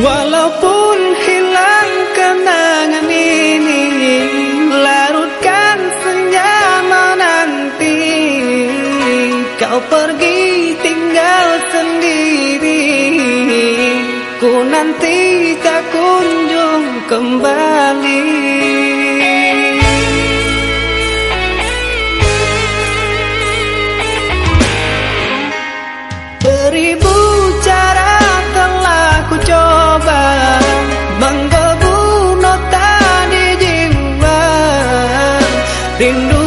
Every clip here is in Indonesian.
Walaupun hilang kenangan ini Larutkan senja nanti. Kau pergi tinggal sendiri Ku nanti tak kunjung kembali sin.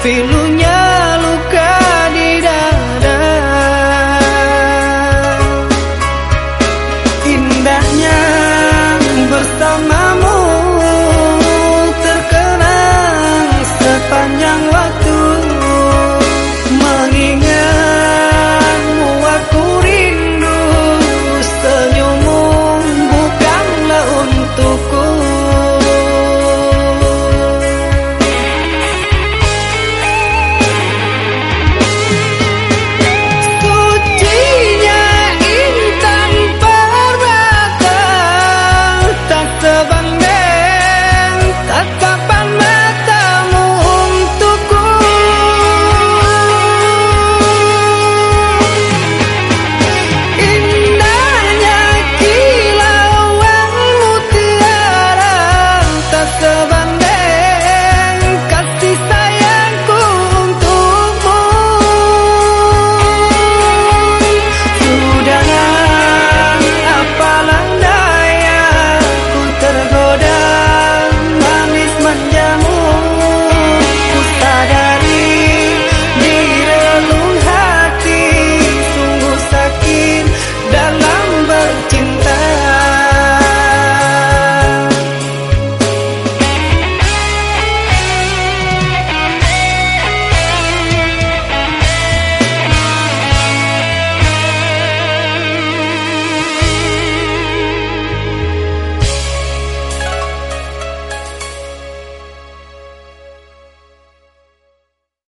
Pilunya luka di dada. Indahnya bersama